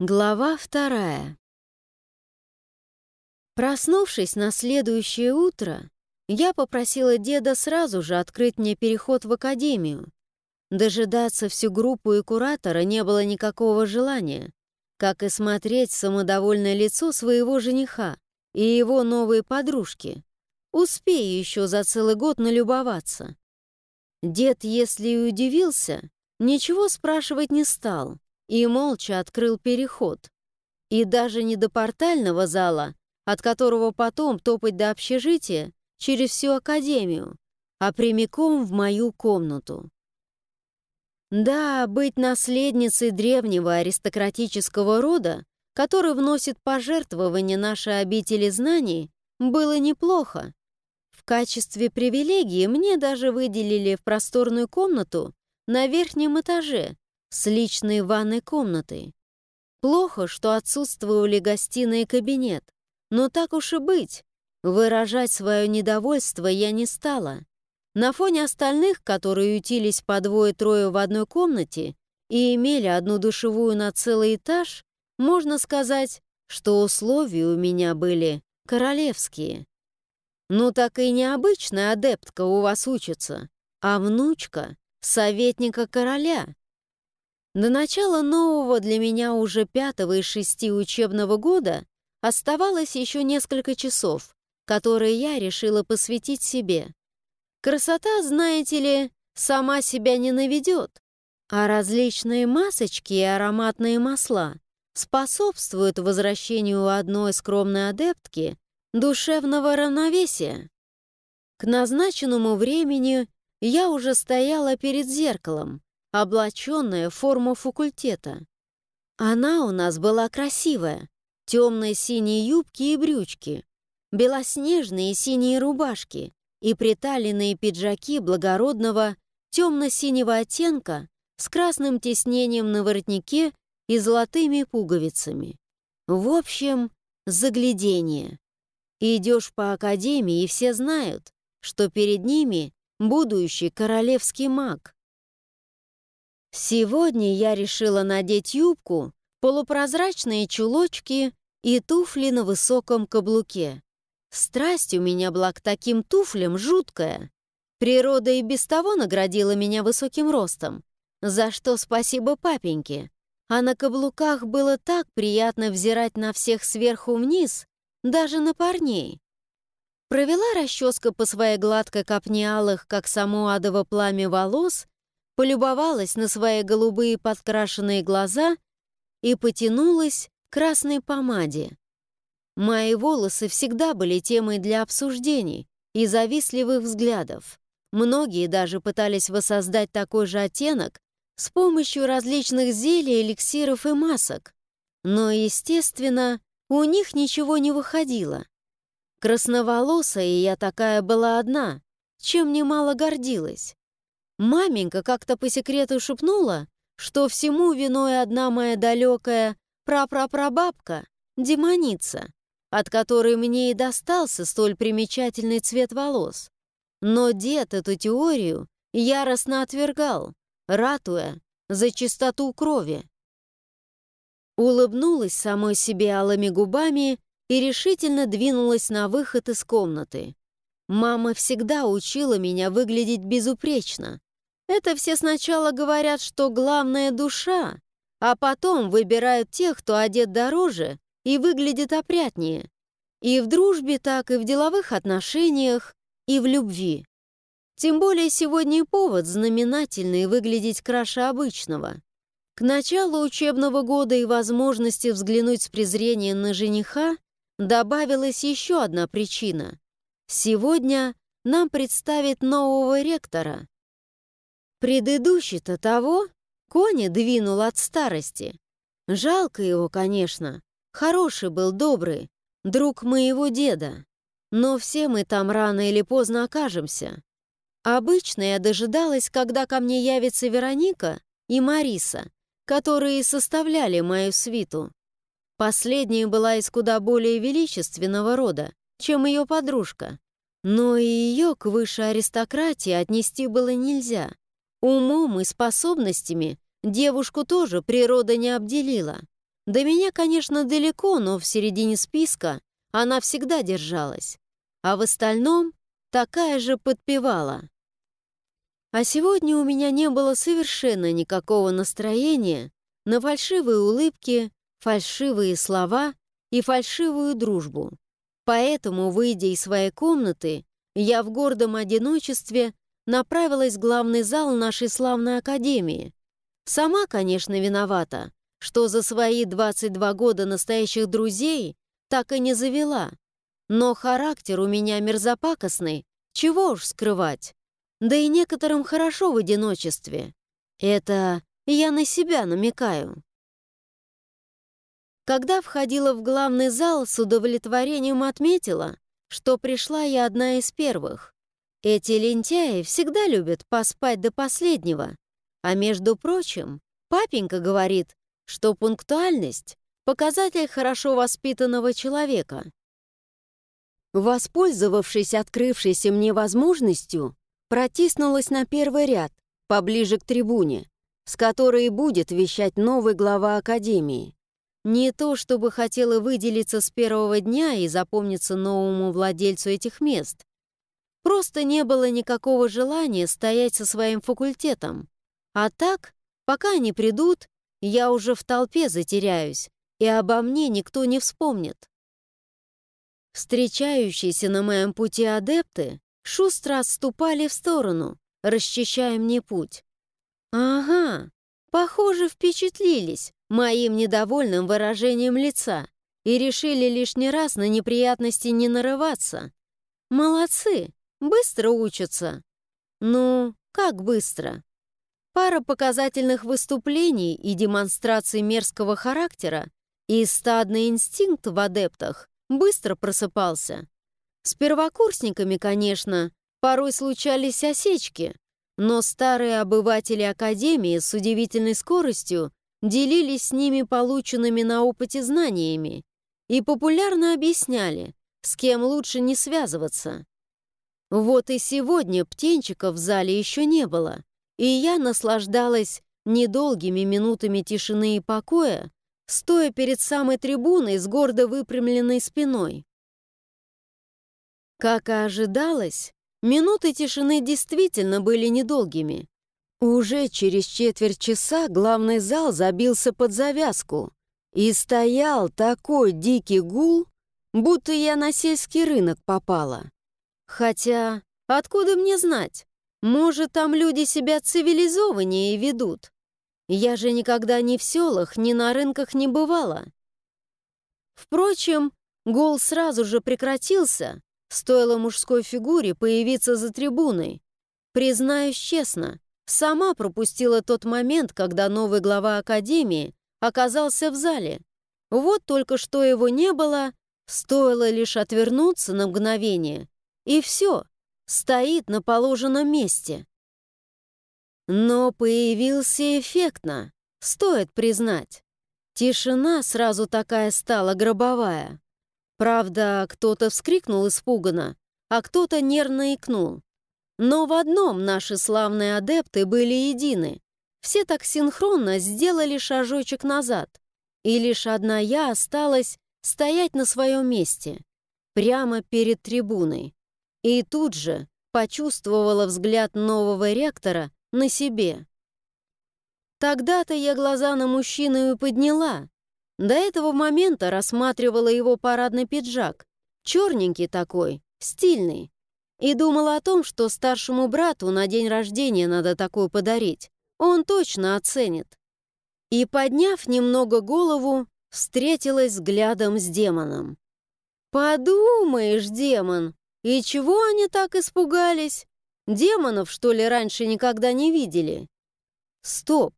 Глава вторая. Проснувшись на следующее утро, я попросила деда сразу же открыть мне переход в академию. Дожидаться всю группу и куратора не было никакого желания, как и смотреть самодовольное лицо своего жениха и его новой подружки. Успею еще за целый год налюбоваться. Дед, если и удивился, ничего спрашивать не стал — и молча открыл переход. И даже не до портального зала, от которого потом топать до общежития через всю академию, а прямиком в мою комнату. Да, быть наследницей древнего аристократического рода, который вносит пожертвования нашей обители знаний, было неплохо. В качестве привилегии мне даже выделили в просторную комнату на верхнем этаже, с личной ванной комнатой. Плохо, что отсутствовали гостиная и кабинет, но так уж и быть. Выражать свое недовольство я не стала. На фоне остальных, которые ютились по двое-трое в одной комнате и имели одну душевую на целый этаж, можно сказать, что условия у меня были королевские. Ну так и необычная адептка у вас учится, а внучка — советника короля. До начала нового для меня уже пятого из шести учебного года оставалось еще несколько часов, которые я решила посвятить себе. Красота, знаете ли, сама себя не наведет, а различные масочки и ароматные масла способствуют возвращению одной скромной адептки душевного равновесия. К назначенному времени я уже стояла перед зеркалом, облаченная в форму факультета. Она у нас была красивая, темные синие юбки и брючки, белоснежные синие рубашки и приталенные пиджаки благородного темно-синего оттенка с красным тиснением на воротнике и золотыми пуговицами. В общем, заглядение. Идешь по академии, и все знают, что перед ними будущий королевский маг. Сегодня я решила надеть юбку, полупрозрачные чулочки и туфли на высоком каблуке. Страсть у меня была к таким туфлям жуткая. Природа и без того наградила меня высоким ростом, за что спасибо папеньке. А на каблуках было так приятно взирать на всех сверху вниз, даже на парней. Провела расческа по своей гладкой копне алых, как само адово пламя волос, полюбовалась на свои голубые подкрашенные глаза и потянулась к красной помаде. Мои волосы всегда были темой для обсуждений и завистливых взглядов. Многие даже пытались воссоздать такой же оттенок с помощью различных зелий, эликсиров и масок. Но, естественно, у них ничего не выходило. Красноволосая я такая была одна, чем немало гордилась. Маменька как-то по секрету шепнула, что всему виной одна моя далекая прапрапрабабка, демоница, от которой мне и достался столь примечательный цвет волос. Но дед эту теорию яростно отвергал, ратуя за чистоту крови. Улыбнулась самой себе алыми губами и решительно двинулась на выход из комнаты. Мама всегда учила меня выглядеть безупречно, это все сначала говорят, что главная душа, а потом выбирают тех, кто одет дороже и выглядит опрятнее. И в дружбе так, и в деловых отношениях, и в любви. Тем более сегодня повод знаменательный выглядеть краше обычного. К началу учебного года и возможности взглянуть с презрением на жениха добавилась еще одна причина. Сегодня нам представит нового ректора. Предыдущий-то того кони двинул от старости. Жалко его, конечно. Хороший был, добрый, друг моего деда. Но все мы там рано или поздно окажемся. Обычно я дожидалась, когда ко мне явится Вероника и Мариса, которые составляли мою свиту. Последняя была из куда более величественного рода, чем ее подружка. Но и ее к высшей аристократии отнести было нельзя. Умом и способностями девушку тоже природа не обделила. До меня, конечно, далеко, но в середине списка она всегда держалась. А в остальном такая же подпевала. А сегодня у меня не было совершенно никакого настроения на фальшивые улыбки, фальшивые слова и фальшивую дружбу. Поэтому, выйдя из своей комнаты, я в гордом одиночестве направилась в главный зал нашей славной академии. Сама, конечно, виновата, что за свои 22 года настоящих друзей так и не завела. Но характер у меня мерзопакостный, чего уж скрывать. Да и некоторым хорошо в одиночестве. Это я на себя намекаю. Когда входила в главный зал, с удовлетворением отметила, что пришла я одна из первых. Эти лентяи всегда любят поспать до последнего. А между прочим, папенька говорит, что пунктуальность — показатель хорошо воспитанного человека. Воспользовавшись открывшейся мне возможностью, протиснулась на первый ряд, поближе к трибуне, с которой будет вещать новый глава Академии. Не то, чтобы хотела выделиться с первого дня и запомниться новому владельцу этих мест. Просто не было никакого желания стоять со своим факультетом. А так, пока они придут, я уже в толпе затеряюсь, и обо мне никто не вспомнит. Встречающиеся на моем пути адепты шустро отступали в сторону, расчищая мне путь. Ага, похоже, впечатлились, моим недовольным выражением лица и решили лишний раз на неприятности не нарываться. Молодцы, быстро учатся. Ну, как быстро? Пара показательных выступлений и демонстраций мерзкого характера и стадный инстинкт в адептах быстро просыпался. С первокурсниками, конечно, порой случались осечки, но старые обыватели Академии с удивительной скоростью делились с ними полученными на опыте знаниями и популярно объясняли, с кем лучше не связываться. Вот и сегодня птенчиков в зале еще не было, и я наслаждалась недолгими минутами тишины и покоя, стоя перед самой трибуной с гордо выпрямленной спиной. Как и ожидалось, минуты тишины действительно были недолгими, уже через четверть часа главный зал забился под завязку, и стоял такой дикий гул, будто я на сельский рынок попала. Хотя, откуда мне знать? Может, там люди себя цивилизованнее ведут? Я же никогда ни в селах, ни на рынках не бывала. Впрочем, гул сразу же прекратился, стоило мужской фигуре появиться за трибуной. Признаюсь честно, Сама пропустила тот момент, когда новый глава Академии оказался в зале. Вот только что его не было, стоило лишь отвернуться на мгновение, и все, стоит на положенном месте. Но появился эффектно, стоит признать. Тишина сразу такая стала гробовая. Правда, кто-то вскрикнул испуганно, а кто-то нервно икнул. Но в одном наши славные адепты были едины. Все так синхронно сделали шажочек назад. И лишь одна я осталась стоять на своем месте, прямо перед трибуной. И тут же почувствовала взгляд нового ректора на себе. Тогда-то я глаза на мужчину и подняла. До этого момента рассматривала его парадный пиджак. Черненький такой, стильный и думала о том, что старшему брату на день рождения надо такое подарить. Он точно оценит. И, подняв немного голову, встретилась взглядом с демоном. «Подумаешь, демон, и чего они так испугались? Демонов, что ли, раньше никогда не видели?» «Стоп!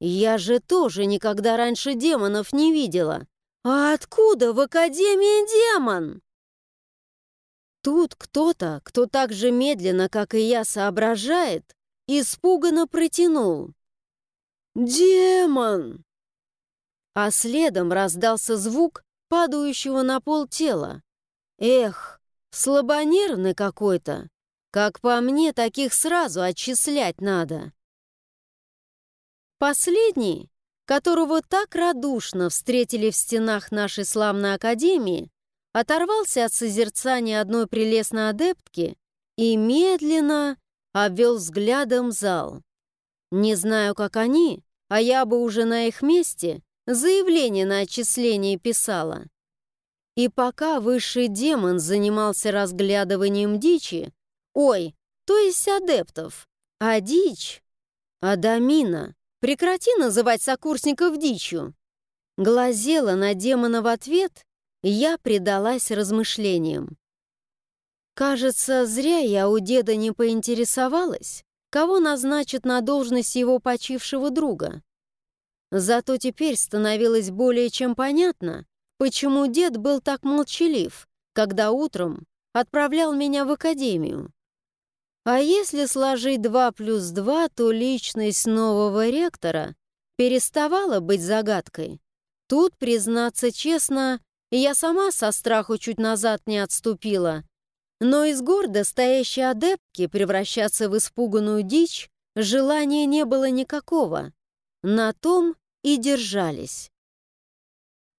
Я же тоже никогда раньше демонов не видела. А откуда в Академии демон?» Тут кто-то, кто так же медленно, как и я, соображает, испуганно протянул. «Демон!» А следом раздался звук падающего на пол тела. Эх, слабонервный какой-то. Как по мне, таких сразу отчислять надо. Последний, которого так радушно встретили в стенах нашей славной академии, оторвался от созерцания одной прелестной адептки и медленно обвел взглядом зал. Не знаю, как они, а я бы уже на их месте заявление на отчисление писала. И пока высший демон занимался разглядыванием дичи, ой, то есть адептов, а дичь, Адамина, прекрати называть сокурсников дичью. Глазела на демона в ответ, я предалась размышлениям. Кажется, зря я у деда не поинтересовалась, кого назначат на должность его почившего друга. Зато теперь становилось более чем понятно, почему дед был так молчалив, когда утром отправлял меня в академию. А если сложить 2 плюс 2, то личность нового ректора переставала быть загадкой. Тут, признаться честно, я сама со страху чуть назад не отступила, но из гордо стоящей адептки превращаться в испуганную дичь желания не было никакого. На том и держались.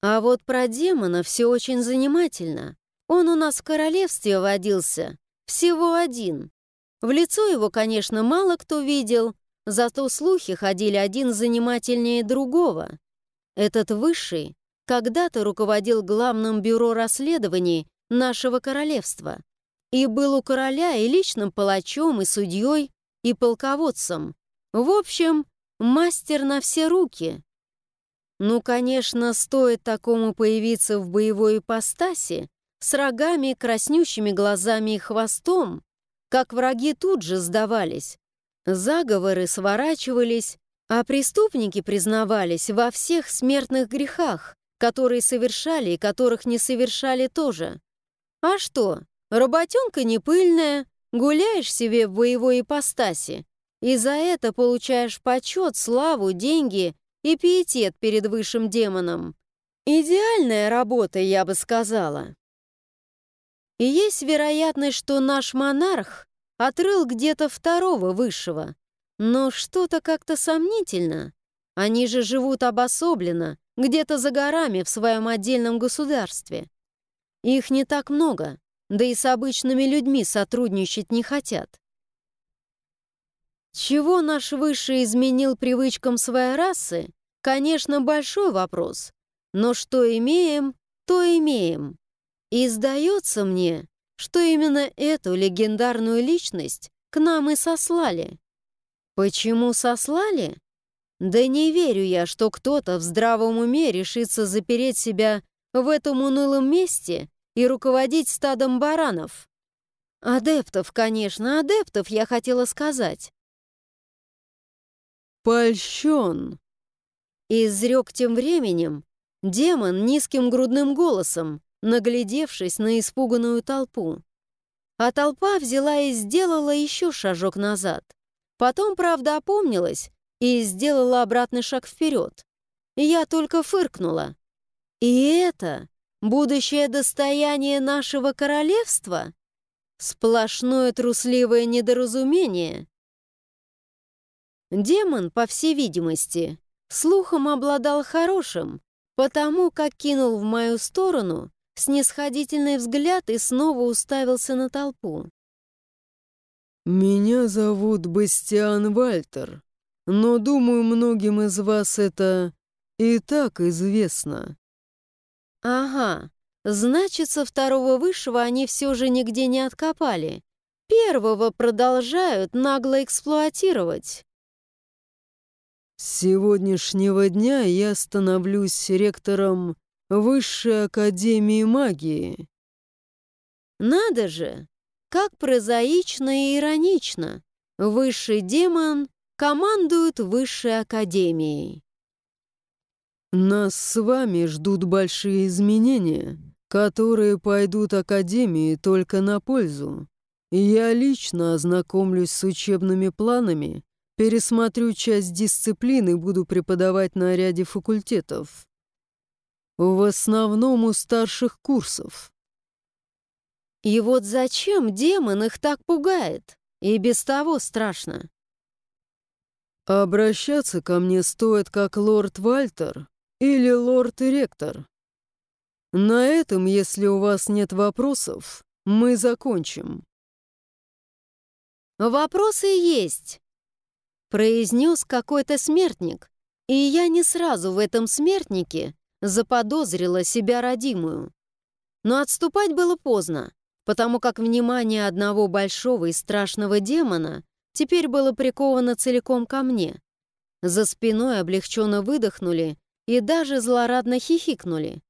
А вот про демона все очень занимательно. Он у нас в королевстве водился, всего один. В лицо его, конечно, мало кто видел, зато слухи ходили один занимательнее другого. Этот высший когда-то руководил главным бюро расследований нашего королевства и был у короля и личным палачом, и судьей, и полководцем. В общем, мастер на все руки. Ну, конечно, стоит такому появиться в боевой ипостаси, с рогами, краснющими глазами и хвостом, как враги тут же сдавались. Заговоры сворачивались, а преступники признавались во всех смертных грехах, которые совершали и которых не совершали тоже. А что, Работенка не пыльная, гуляешь себе в боевой ипостаси, и за это получаешь почет, славу, деньги и пиетет перед высшим демоном. Идеальная работа, я бы сказала. И есть вероятность, что наш монарх отрыл где-то второго высшего. Но что-то как-то сомнительно. Они же живут обособленно, где-то за горами в своем отдельном государстве. Их не так много да и с обычными людьми сотрудничать не хотят. Чего наш Высший изменил привычкам своей расы, конечно, большой вопрос, но что имеем, то имеем. И сдается мне, что именно эту легендарную личность к нам и сослали. Почему сослали? Да не верю я, что кто-то в здравом уме решится запереть себя в этом унылом месте и руководить стадом баранов. Адептов, конечно, адептов, я хотела сказать. «Польщен!» Изрек тем временем демон низким грудным голосом, наглядевшись на испуганную толпу. А толпа взяла и сделала еще шажок назад. Потом, правда, опомнилась и сделала обратный шаг вперед. Я только фыркнула. И это Будущее достояние нашего королевства? Сплошное трусливое недоразумение. Демон, по всей видимости, слухом обладал хорошим, потому как кинул в мою сторону снисходительный взгляд и снова уставился на толпу. «Меня зовут Бастиан Вальтер, но, думаю, многим из вас это и так известно». Ага, значит, со второго высшего они все же нигде не откопали. Первого продолжают нагло эксплуатировать. С сегодняшнего дня я становлюсь ректором Высшей Академии Магии. Надо же, как прозаично и иронично. Высший демон командует Высшей Академией. Нас с вами ждут большие изменения, которые пойдут Академии только на пользу. Я лично ознакомлюсь с учебными планами, пересмотрю часть дисциплин и буду преподавать на ряде факультетов. В основном у старших курсов. И вот зачем демон их так пугает? И без того страшно. Обращаться ко мне стоит как лорд Вальтер или лорд-ректор. На этом, если у вас нет вопросов, мы закончим. «Вопросы есть», — произнес какой-то смертник, и я не сразу в этом смертнике заподозрила себя родимую. Но отступать было поздно, потому как внимание одного большого и страшного демона теперь было приковано целиком ко мне. За спиной облегченно выдохнули и даже злорадно хихикнули.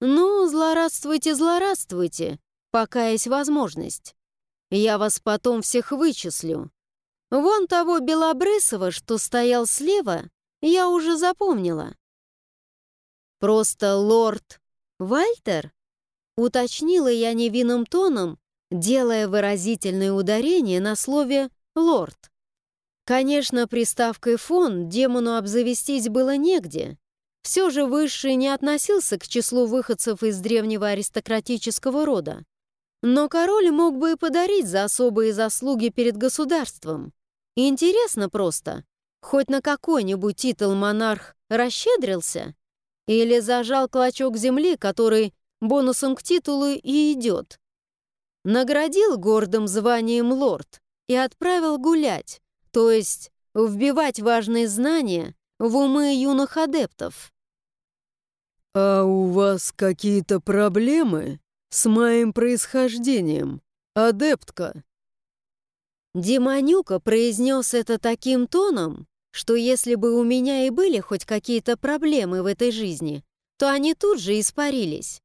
«Ну, злорадствуйте, злорадствуйте, пока есть возможность. Я вас потом всех вычислю. Вон того Белобрысова, что стоял слева, я уже запомнила». «Просто лорд Вальтер?» — уточнила я невинным тоном, делая выразительное ударение на слове «лорд». Конечно, приставкой «фон» демону обзавестись было негде. Все же Высший не относился к числу выходцев из древнего аристократического рода. Но король мог бы и подарить за особые заслуги перед государством. Интересно просто, хоть на какой-нибудь титул монарх расщедрился? Или зажал клочок земли, который бонусом к титулу и идет? Наградил гордым званием лорд и отправил гулять, то есть вбивать важные знания в умы юных адептов. «А у вас какие-то проблемы с моим происхождением, адептка?» Демонюка произнес это таким тоном, что если бы у меня и были хоть какие-то проблемы в этой жизни, то они тут же испарились.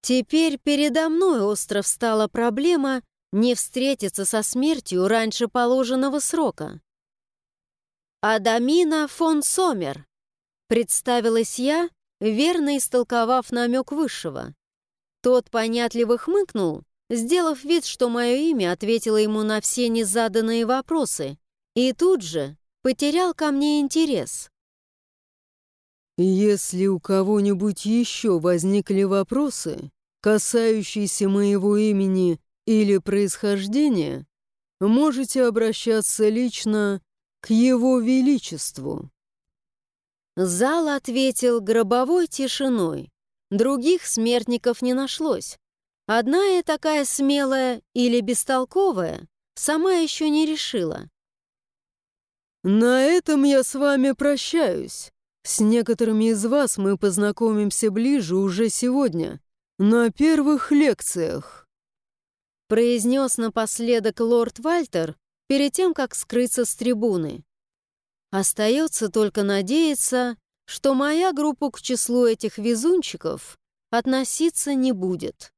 Теперь передо мной остро встала проблема не встретиться со смертью раньше положенного срока. «Адамина фон Сомер», — представилась я, верно истолковав намек Высшего. Тот понятливо хмыкнул, сделав вид, что мое имя ответило ему на все незаданные вопросы, и тут же потерял ко мне интерес. «Если у кого-нибудь еще возникли вопросы, касающиеся моего имени или происхождения, можете обращаться лично к Его Величеству». Зал ответил гробовой тишиной. Других смертников не нашлось. Одна я такая смелая или бестолковая, сама еще не решила. «На этом я с вами прощаюсь. С некоторыми из вас мы познакомимся ближе уже сегодня, на первых лекциях», произнес напоследок лорд Вальтер перед тем, как скрыться с трибуны. Остается только надеяться, что моя группа к числу этих везунчиков относиться не будет.